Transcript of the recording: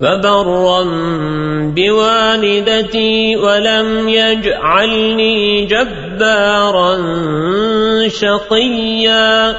وبرا بوالدتي ولم يجعلني جبارا شقيا